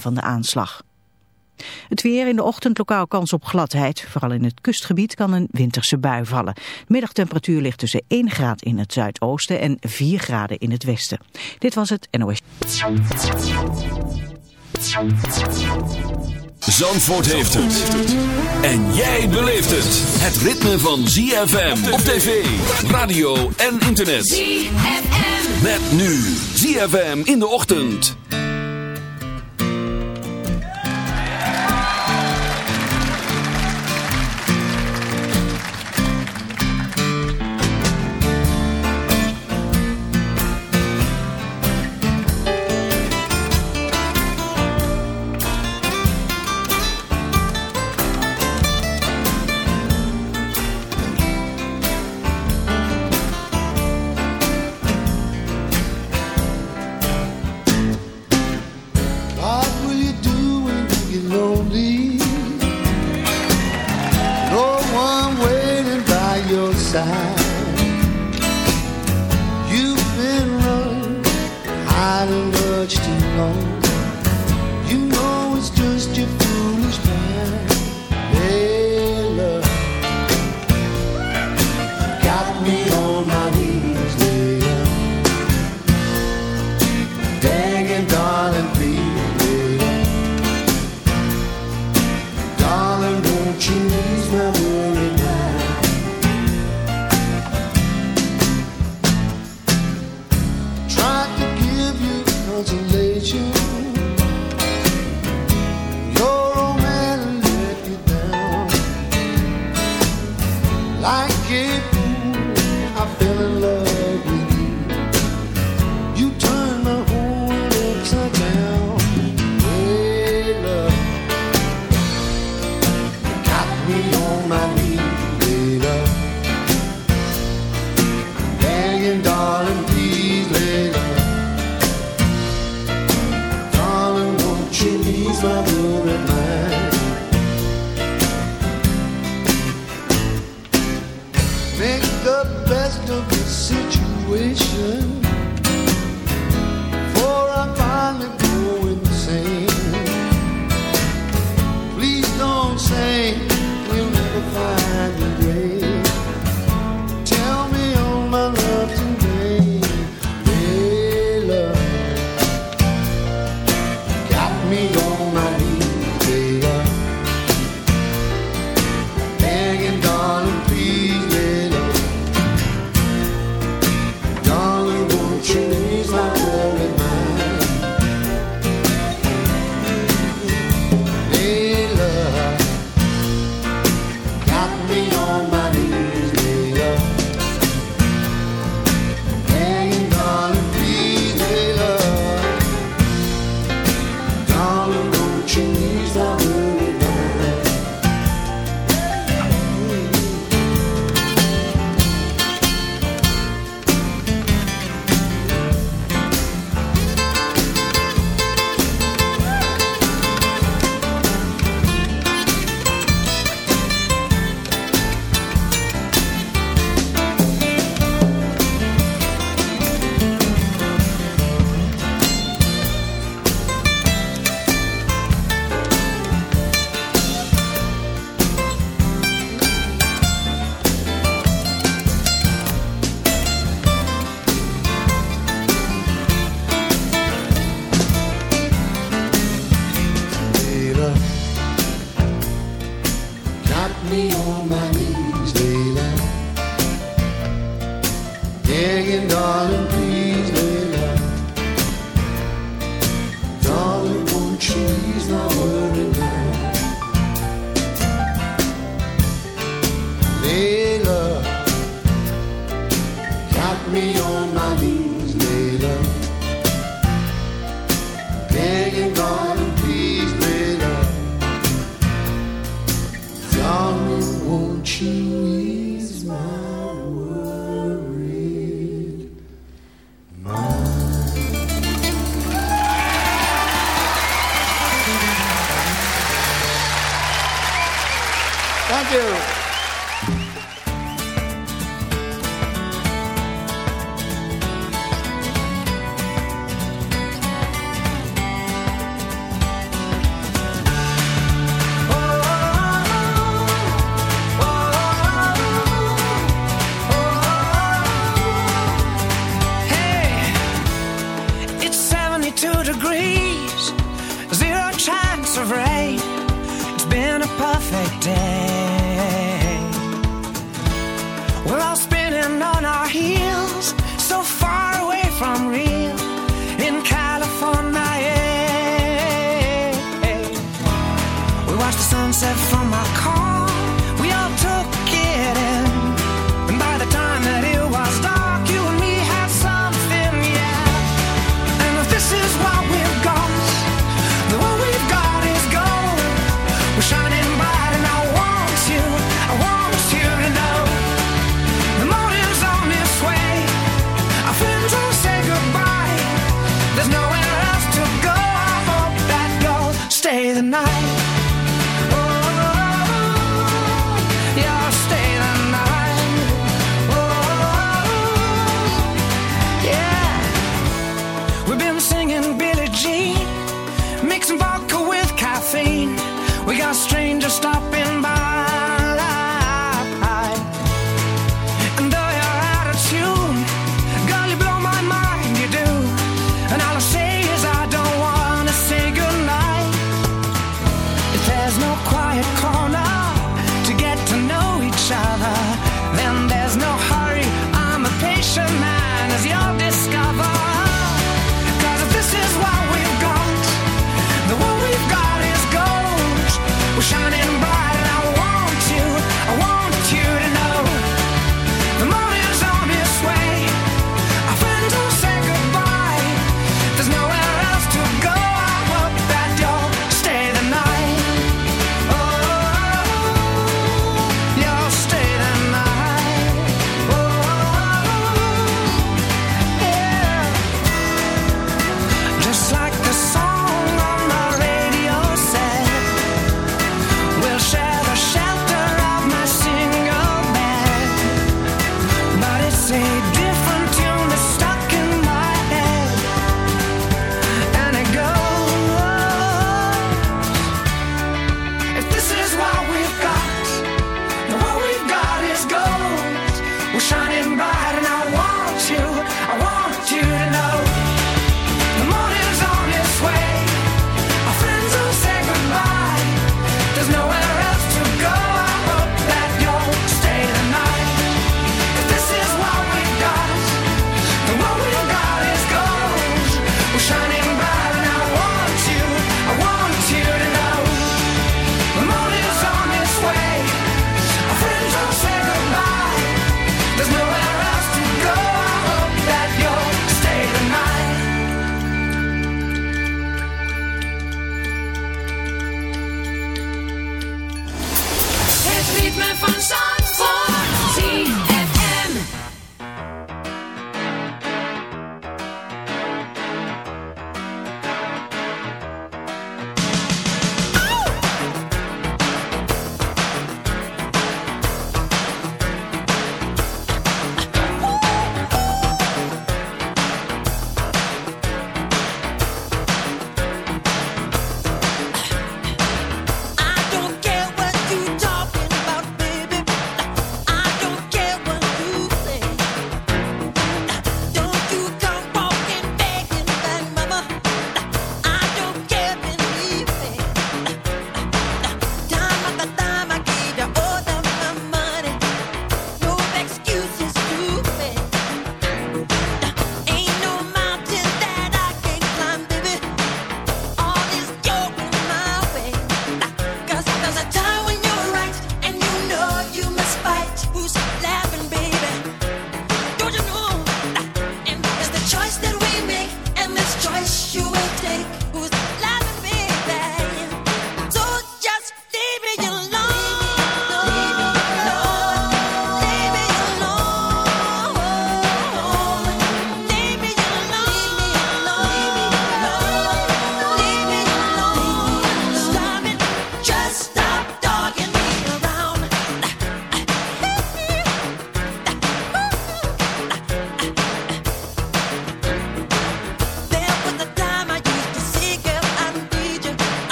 van de aanslag. Het weer in de ochtend lokaal kans op gladheid. Vooral in het kustgebied kan een winterse bui vallen. De middagtemperatuur ligt tussen 1 graad in het zuidoosten en 4 graden in het westen. Dit was het NOS. Zandvoort heeft het. En jij beleeft het. Het ritme van ZFM op tv, radio en internet. ZFM. Met nu ZFM in de ochtend.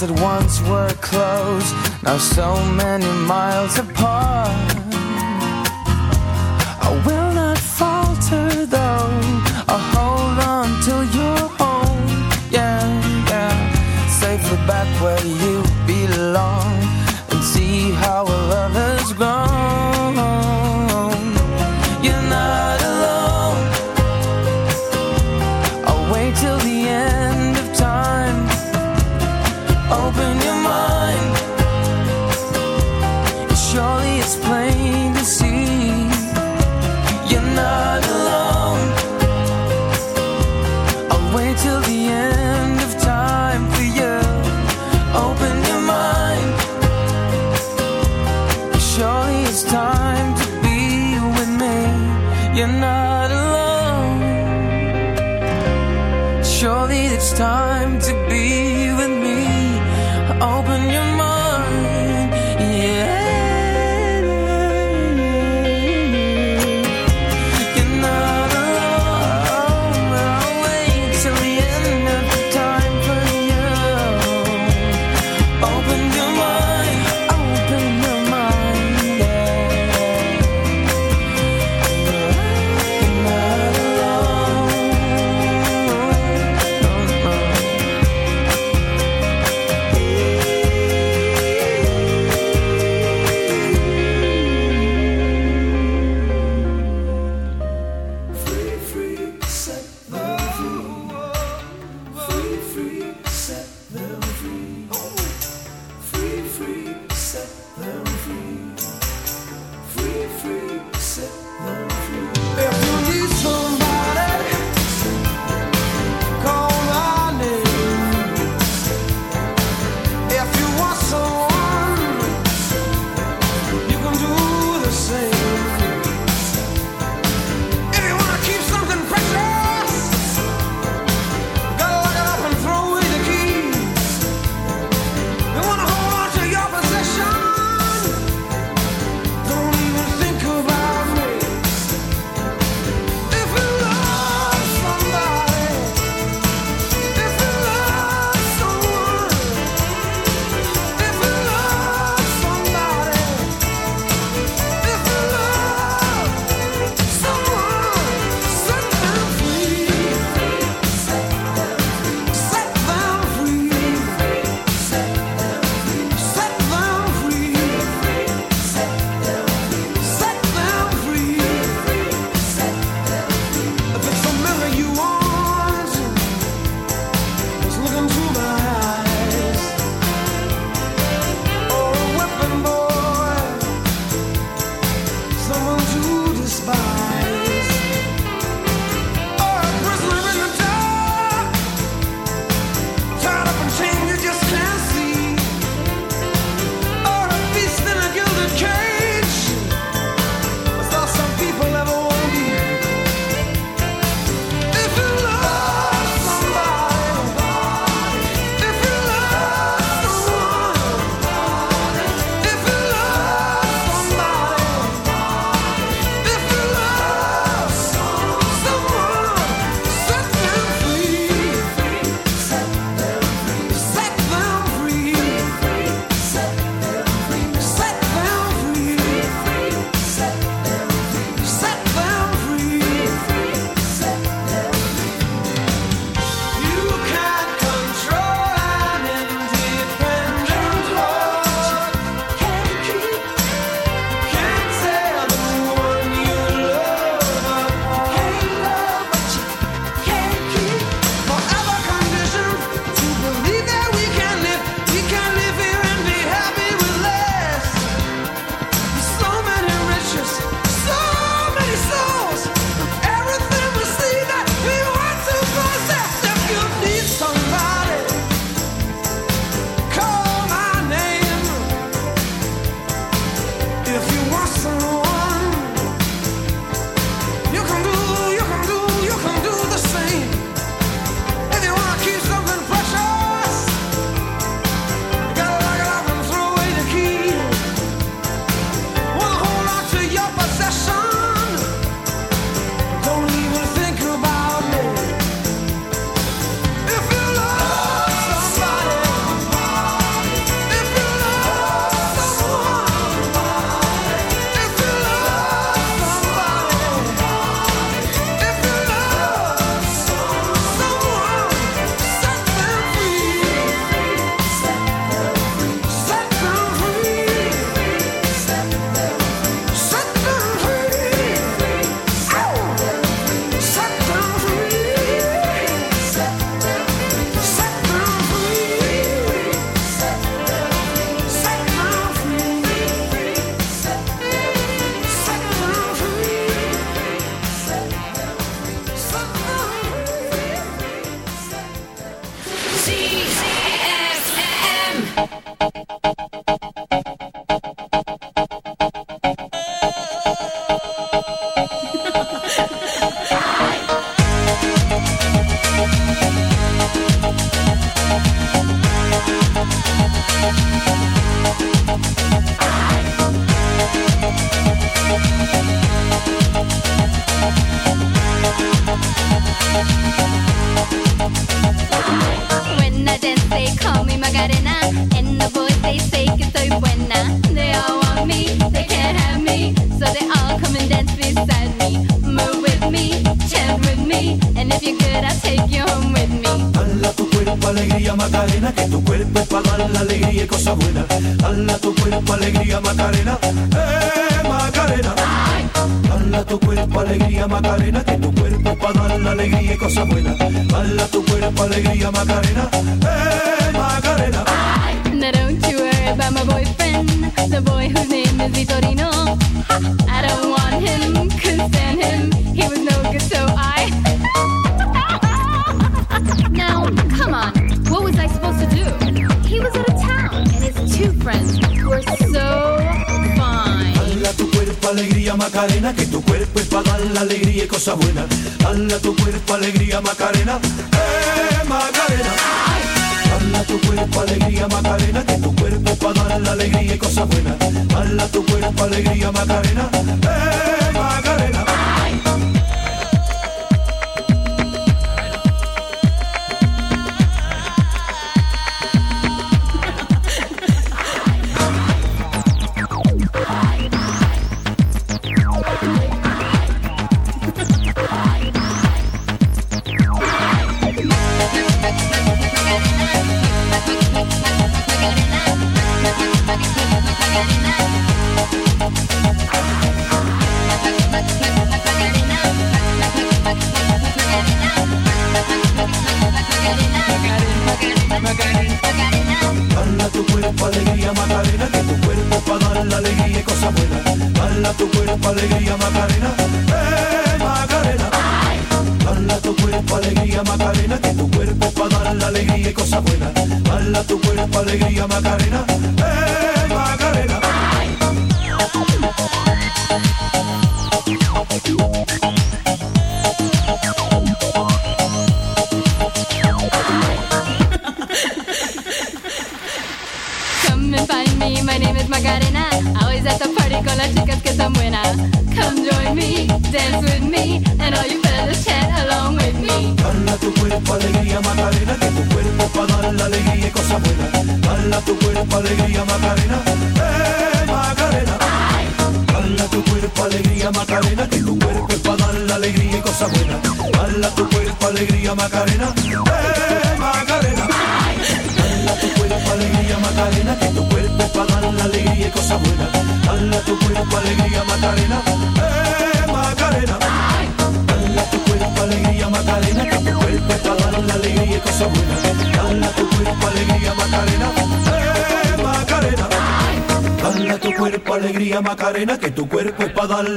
that once were close, now so many miles apart. I will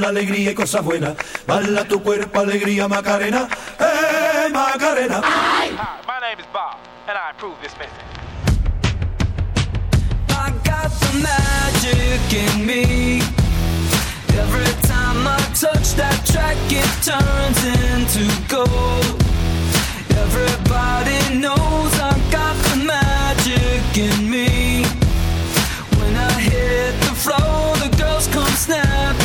buena, alegría y cosas buenas. Baila tu cuerpo, alegría, Macarena. ¡Eh, Macarena! Hi, ah, my name is Bob, and I approve this message. I got the magic in me. Every time I touch that track, it turns into gold. Everybody knows I got the magic in me. When I hit the floor, the girls come snapping.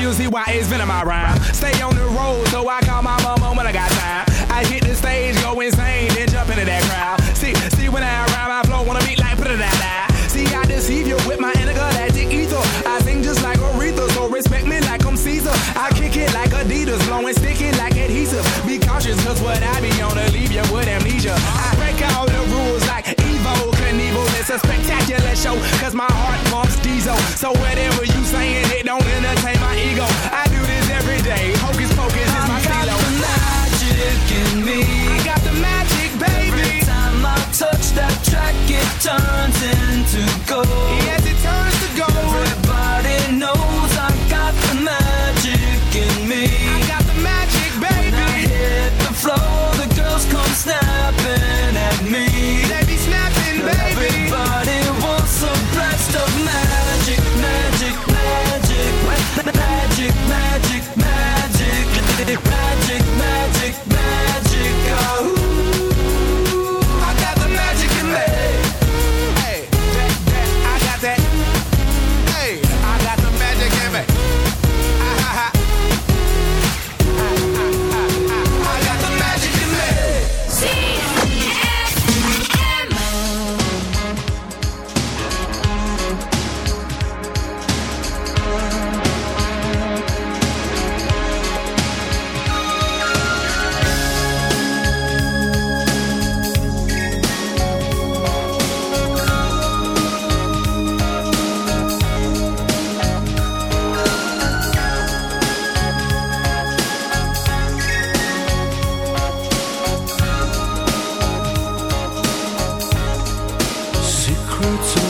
you see why it's venom been in my rhyme. Stay on the road, so I call my mama when I got time. I hit the stage, go insane, then jump into that crowd. Turns to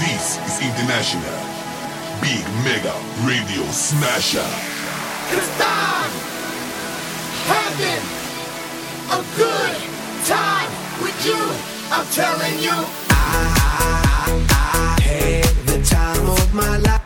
This is International Big Mega Radio Smasher. Cause I'm having a good time with you. I'm telling you. I had the time of my life,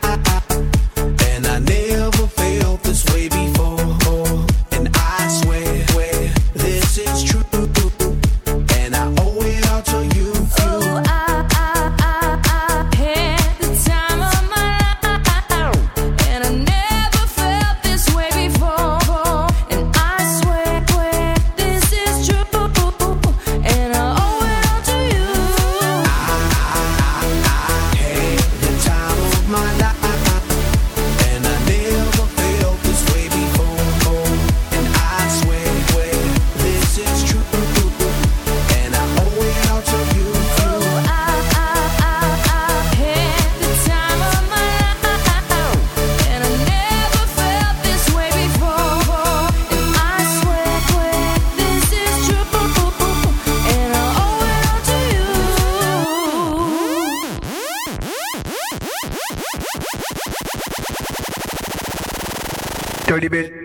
Dirty bitch.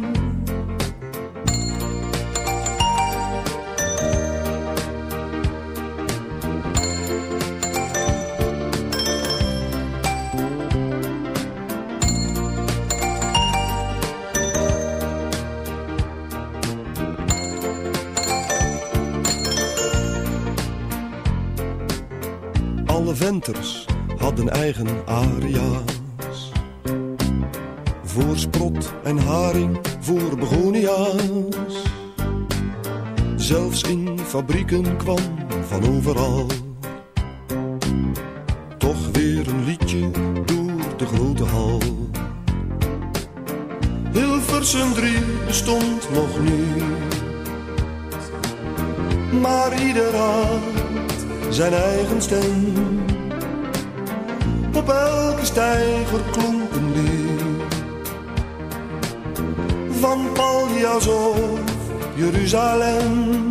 Fabrieken kwam van overal. Toch weer een liedje door de grote hal. Hilversum 3 bestond nog niet. Maar ieder had zijn eigen stem. Op elke steiger klonk een lied. Van Paljas of Jeruzalem.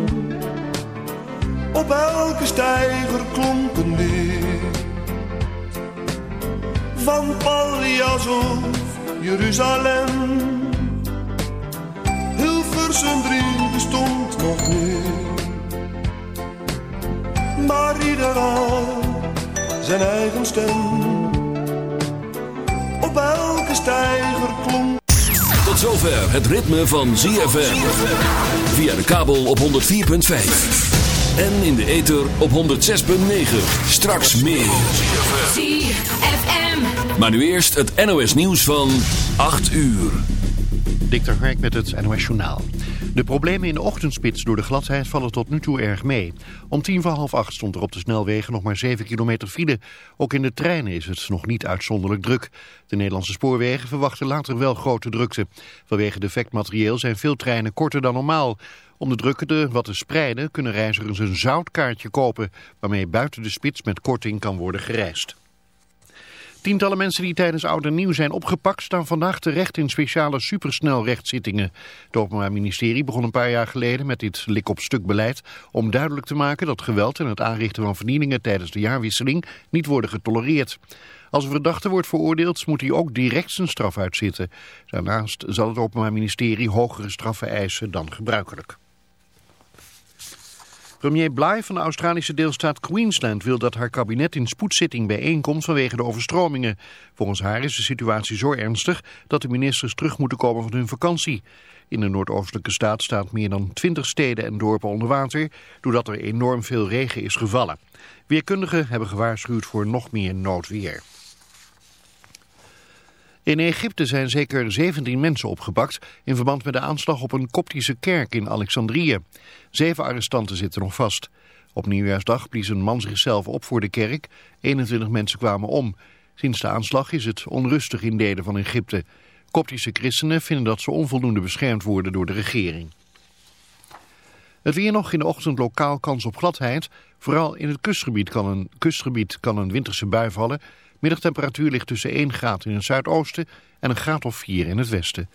Op elke stijger klonk een lied. Van Pallias of Jeruzalem. Hilversum 3 bestond nog niet. Maar ieder had zijn eigen stem. Op elke stijger klonk Tot zover het ritme van ZFM. Via de kabel op 104.5. En in de ether op 106.9. Straks meer. ZFM. Maar nu eerst het NOS nieuws van 8 uur. Dik Hark met het NOS Journaal. De problemen in de ochtendspits door de gladheid vallen tot nu toe erg mee. Om tien voor half acht stond er op de snelwegen nog maar 7 kilometer file. Ook in de treinen is het nog niet uitzonderlijk druk. De Nederlandse spoorwegen verwachten later wel grote drukte. Vanwege defect materieel zijn veel treinen korter dan normaal. Om de drukte wat te spreiden kunnen reizigers een zoutkaartje kopen... waarmee buiten de spits met korting kan worden gereisd. Tientallen mensen die tijdens Oud en Nieuw zijn opgepakt staan vandaag terecht in speciale supersnelrechtszittingen. Het Openbaar Ministerie begon een paar jaar geleden met dit lik-op-stuk beleid om duidelijk te maken dat geweld en het aanrichten van vernielingen tijdens de jaarwisseling niet worden getolereerd. Als een verdachte wordt veroordeeld moet hij ook direct zijn straf uitzitten. Daarnaast zal het Openbaar Ministerie hogere straffen eisen dan gebruikelijk. Premier Bly van de Australische deelstaat Queensland wil dat haar kabinet in spoedzitting bijeenkomt vanwege de overstromingen. Volgens haar is de situatie zo ernstig dat de ministers terug moeten komen van hun vakantie. In de noordoostelijke staat staat meer dan 20 steden en dorpen onder water doordat er enorm veel regen is gevallen. Weerkundigen hebben gewaarschuwd voor nog meer noodweer. In Egypte zijn zeker 17 mensen opgepakt in verband met de aanslag op een koptische kerk in Alexandrië. Zeven arrestanten zitten nog vast. Op nieuwjaarsdag blies een man zichzelf op voor de kerk. 21 mensen kwamen om. Sinds de aanslag is het onrustig in delen van Egypte. Koptische christenen vinden dat ze onvoldoende beschermd worden door de regering. Het weer nog in de ochtend lokaal kans op gladheid. Vooral in het kustgebied kan een, kustgebied kan een winterse bui vallen. Middagtemperatuur ligt tussen 1 graad in het zuidoosten en een graad of 4 in het westen.